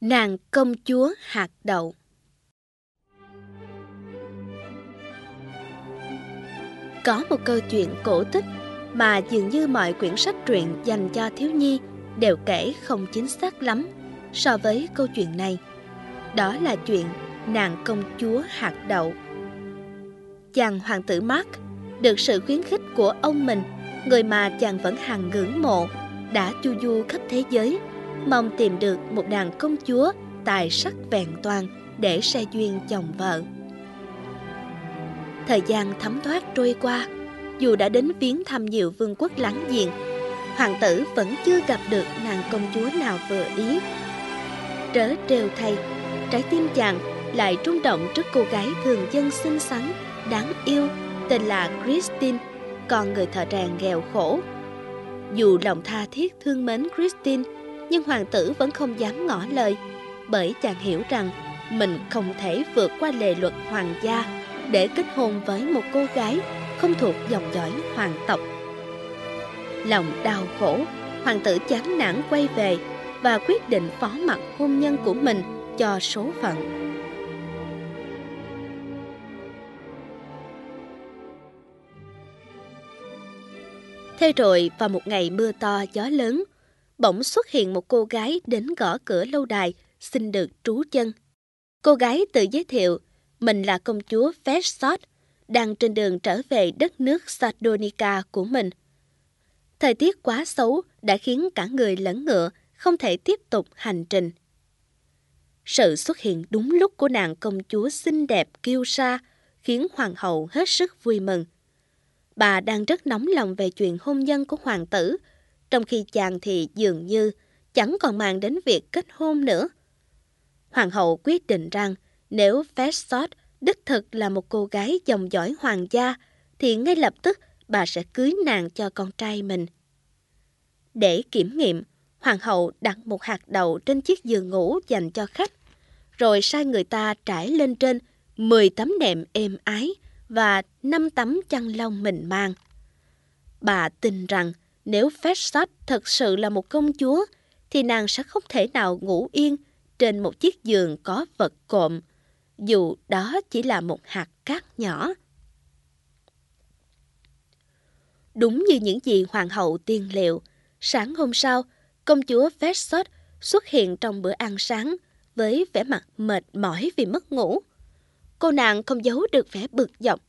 Nàng công chúa hạt đậu Có một câu chuyện cổ tích mà dường như mọi quyển sách truyện dành cho thiếu nhi đều kể không chính xác lắm so với câu chuyện này. Đó là chuyện nàng công chúa hạt đậu. Chàng hoàng tử Mark được sự khuyến khích của ông mình, người mà chàng vẫn hằng ngưỡng mộ, đã chu du khắp thế giới, mong tìm được một nàng công chúa tài sắc vẹn toàn để xe duyên chồng vợ. Thời gian thấm thoát trôi qua, dù đã đến viếng thăm nhiều vương quốc láng giềng, hoàng tử vẫn chưa gặp được nàng công chúa nào vừa ý. Trớ trêu thay, trái tim chàng lại trung động trước cô gái thường dân xinh xắn, đáng yêu, tên là Christine, con người thợ rèn nghèo khổ. Dù lòng tha thiết thương mến Christine, nhưng hoàng tử vẫn không dám ngỏ lời, bởi chàng hiểu rằng mình không thể vượt qua lề luật hoàng gia để kết hôn với một cô gái không thuộc dòng dõi hoàng tộc. Lòng đau khổ, hoàng tử chán nản quay về và quyết định phó mặc hôn nhân của mình cho số phận. Thế rồi vào một ngày mưa to gió lớn, bỗng xuất hiện một cô gái đến gõ cửa lâu đài xin được trú chân. Cô gái tự giới thiệu mình là công chúa Festot, đang trên đường trở về đất nước Sardonica của mình. Thời tiết quá xấu đã khiến cả người lẫn ngựa không thể tiếp tục hành trình. Sự xuất hiện đúng lúc của nàng công chúa xinh đẹp kiêu sa khiến hoàng hậu hết sức vui mừng. Bà đang rất nóng lòng về chuyện hôn nhân của hoàng tử, trong khi chàng thì dường như chẳng còn mang đến việc kết hôn nữa. Hoàng hậu quyết định rằng nếu Festot đích thực là một cô gái dòng dõi hoàng gia, thì ngay lập tức bà sẽ cưới nàng cho con trai mình. Để kiểm nghiệm, hoàng hậu đặt một hạt đậu trên chiếc giường ngủ dành cho khách, rồi sai người ta trải lên trên 10 tấm nệm êm ái và 5 tấm chăn lông mịn màng. Bà tin rằng nếu Festot thật sự là một công chúa, thì nàng sẽ không thể nào ngủ yên trên một chiếc giường có vật cộm, dù đó chỉ là một hạt cát nhỏ. Đúng như những gì hoàng hậu tiên liệu, sáng hôm sau, công chúa Festot xuất hiện trong bữa ăn sáng với vẻ mặt mệt mỏi vì mất ngủ. Cô nàng không giấu được vẻ bực dọc.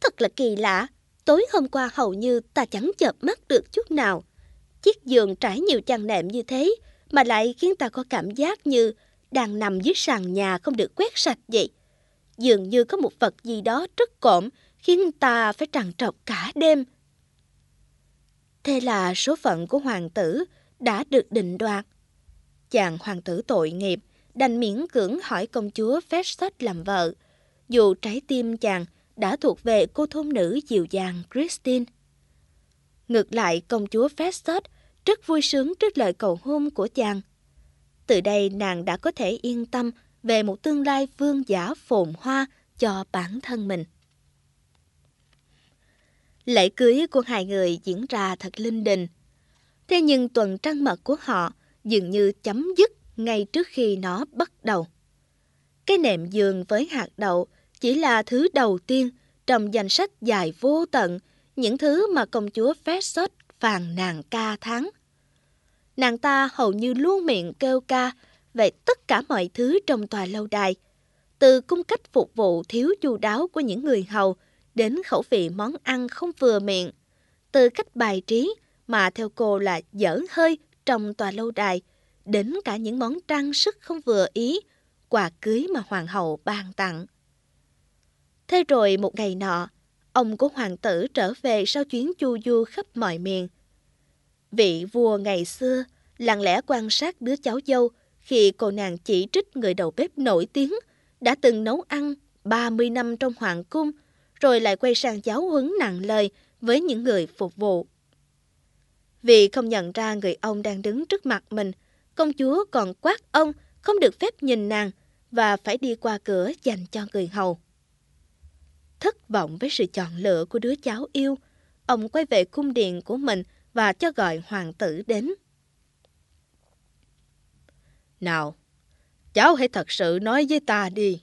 Thật là kỳ lạ, tối hôm qua hầu như ta chẳng chợp mắt được chút nào. Chiếc giường trải nhiều chăn nệm như thế mà lại khiến ta có cảm giác như đang nằm dưới sàn nhà không được quét sạch vậy. Dường như có một vật gì đó rất cộm khiến ta phải trằn trọc cả đêm. Thế là số phận của hoàng tử đã được định đoạt. Chàng hoàng tử tội nghiệp đành miễn cưỡng hỏi công chúa Festus làm vợ, dù trái tim chàng đã thuộc về cô thôn nữ dịu dàng Christine. Ngược lại, công chúa Festus rất vui sướng trước lời cầu hôn của chàng. Từ đây nàng đã có thể yên tâm về một tương lai vương giả phồn hoa cho bản thân mình. Lễ cưới của hai người diễn ra thật linh đình. Thế nhưng tuần trăng mật của họ dường như chấm dứt ngay trước khi nó bắt đầu. Cái nệm giường với hạt đậu chỉ là thứ đầu tiên trong danh sách dài vô tận những thứ mà công chúa Festus phàn nàn ca tháng nàng ta hầu như luôn miệng kêu ca về tất cả mọi thứ trong tòa lâu đài. Từ cung cách phục vụ thiếu chu đáo của những người hầu đến khẩu vị món ăn không vừa miệng. Từ cách bài trí mà theo cô là dở hơi trong tòa lâu đài đến cả những món trang sức không vừa ý, quà cưới mà hoàng hậu ban tặng. Thế rồi một ngày nọ, ông của hoàng tử trở về sau chuyến chu du khắp mọi miền. Vị vua ngày xưa lặng lẽ quan sát đứa cháu dâu khi cô nàng chỉ trích người đầu bếp nổi tiếng đã từng nấu ăn 30 năm trong hoàng cung rồi lại quay sang giáo huấn nặng lời với những người phục vụ. Vì không nhận ra người ông đang đứng trước mặt mình, công chúa còn quát ông không được phép nhìn nàng và phải đi qua cửa dành cho người hầu. Thất vọng với sự chọn lựa của đứa cháu yêu, ông quay về cung điện của mình và cho gọi hoàng tử đến. Nào, cháu hãy thật sự nói với ta đi.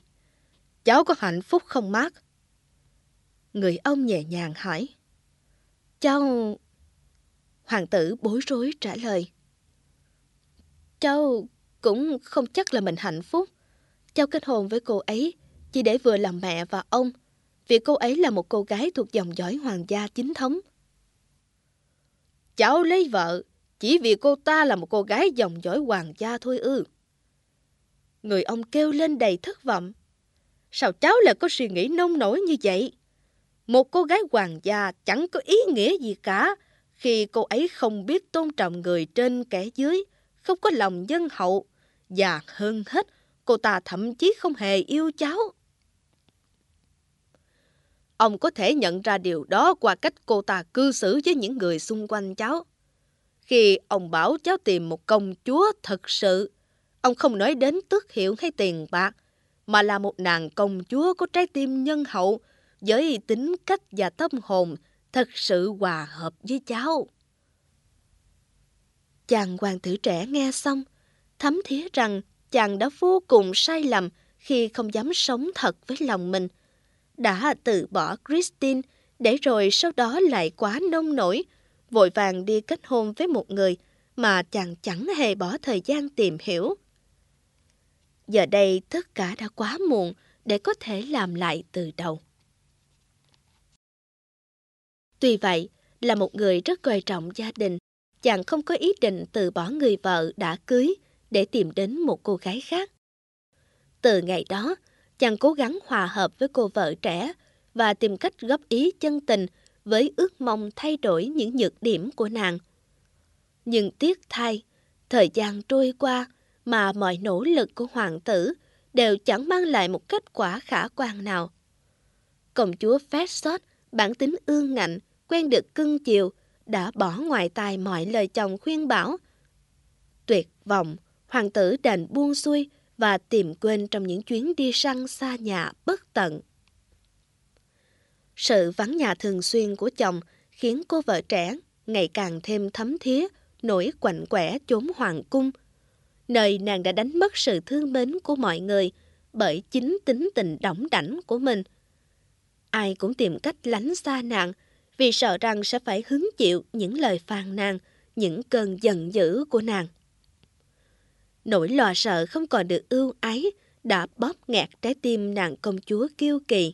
Cháu có hạnh phúc không mát? Người ông nhẹ nhàng hỏi. Cháu... Hoàng tử bối rối trả lời. Cháu cũng không chắc là mình hạnh phúc. Cháu kết hôn với cô ấy chỉ để vừa làm mẹ và ông, vì cô ấy là một cô gái thuộc dòng dõi hoàng gia chính thống. Cháu lấy vợ chỉ vì cô ta là một cô gái dòng dõi hoàng gia thôi ư. Người ông kêu lên đầy thất vọng. Sao cháu lại có suy nghĩ nông nổi như vậy? Một cô gái hoàng gia chẳng có ý nghĩa gì cả khi cô ấy không biết tôn trọng người trên kẻ dưới, không có lòng nhân hậu, và hơn hết, cô ta thậm chí không hề yêu cháu. Ông có thể nhận ra điều đó qua cách cô ta cư xử với những người xung quanh cháu. Khi ông bảo cháu tìm một công chúa thật sự, ông không nói đến tước hiệu hay tiền bạc, mà là một nàng công chúa có trái tim nhân hậu, với tính cách và tâm hồn thật sự hòa hợp với cháu. Chàng hoàng tử trẻ nghe xong, thấm thía rằng chàng đã vô cùng sai lầm khi không dám sống thật với lòng mình. Đã từ bỏ Christine để rồi sau đó lại quá nông nổi, vội vàng đi kết hôn với một người mà chàng chẳng hề bỏ thời gian tìm hiểu. Giờ đây tất cả đã quá muộn để có thể làm lại từ đầu. Tuy vậy, là một người rất coi trọng gia đình, chàng không có ý định từ bỏ người vợ đã cưới để tìm đến một cô gái khác. Từ ngày đó, chàng cố gắng hòa hợp với cô vợ trẻ và tìm cách góp ý chân tình với ước mong thay đổi những nhược điểm của nàng. Nhưng tiếc thay, thời gian trôi qua mà mọi nỗ lực của hoàng tử đều chẳng mang lại một kết quả khả quan nào. Công chúa Fessot, bản tính ương ngạnh, quen được cưng chiều, đã bỏ ngoài tai mọi lời chồng khuyên bảo. Tuyệt vọng, hoàng tử đành buông xuôi và tìm quên trong những chuyến đi săn xa nhà bất tận. Sự vắng nhà thường xuyên của chồng khiến cô vợ trẻ ngày càng thêm thấm thía, nỗi quạnh quẻ chốn hoàng cung, nơi nàng đã đánh mất sự thương mến của mọi người bởi chính tính tình đỏng đảnh của mình. Ai cũng tìm cách lánh xa nàng vì sợ rằng sẽ phải hứng chịu những lời phàn nàn, những cơn giận dữ của nàng. Nỗi lo sợ không còn được ưu ái đã bóp nghẹt trái tim nàng công chúa kiêu kỳ.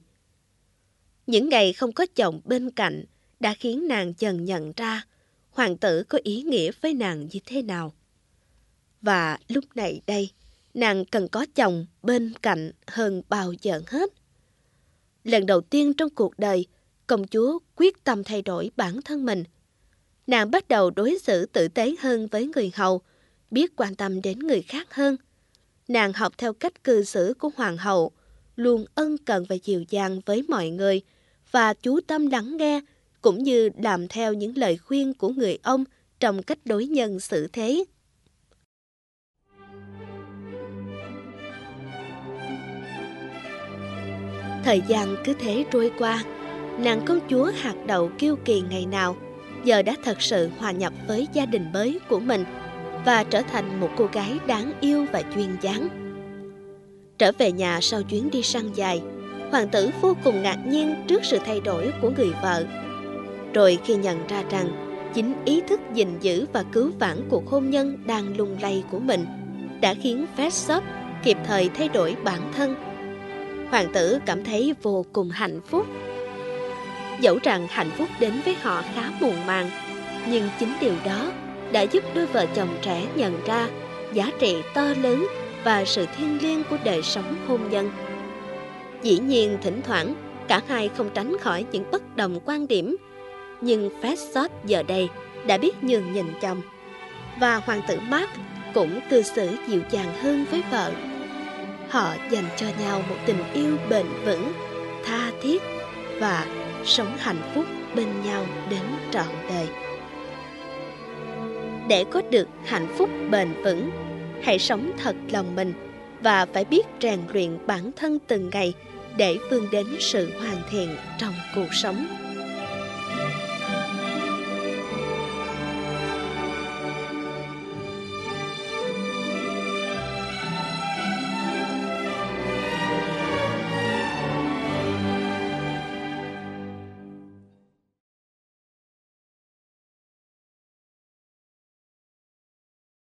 Những ngày không có chồng bên cạnh đã khiến nàng dần nhận ra hoàng tử có ý nghĩa với nàng như thế nào. Và lúc này đây, nàng cần có chồng bên cạnh hơn bao giờ hết. Lần đầu tiên trong cuộc đời, công chúa quyết tâm thay đổi bản thân mình. Nàng bắt đầu đối xử tử tế hơn với người hầu, biết quan tâm đến người khác hơn. Nàng học theo cách cư xử của hoàng hậu, luôn ân cần và dịu dàng với mọi người và chú tâm lắng nghe cũng như làm theo những lời khuyên của người ông trong cách đối nhân xử thế. Thời gian cứ thế trôi qua, nàng công chúa hạt đậu kiêu kỳ ngày nào giờ đã thật sự hòa nhập với gia đình mới của mình và trở thành một cô gái đáng yêu và duyên dáng. Trở về nhà sau chuyến đi săn dài, hoàng tử vô cùng ngạc nhiên trước sự thay đổi của người vợ. Rồi khi nhận ra rằng chính ý thức gìn giữ và cứu vãn cuộc hôn nhân đang lung lay của mình đã khiến Fessop kịp thời thay đổi bản thân. Hoàng tử cảm thấy vô cùng hạnh phúc Dẫu rằng hạnh phúc đến với họ khá muộn màng, nhưng chính điều đó đã giúp đôi vợ chồng trẻ nhận ra giá trị to lớn và sự thiêng liêng của đời sống hôn nhân. Dĩ nhiên thỉnh thoảng cả hai không tránh khỏi những bất đồng quan điểm, nhưng Fessot giờ đây đã biết nhường nhìn chồng. Và hoàng tử Mark cũng cư xử dịu dàng hơn với vợ. Họ dành cho nhau một tình yêu bền vững, tha thiết và sống hạnh phúc bên nhau đến trọn đời. Để có được hạnh phúc bền vững, hãy sống thật lòng mình và phải biết rèn luyện bản thân từng ngày để vươn đến sự hoàn thiện trong cuộc sống.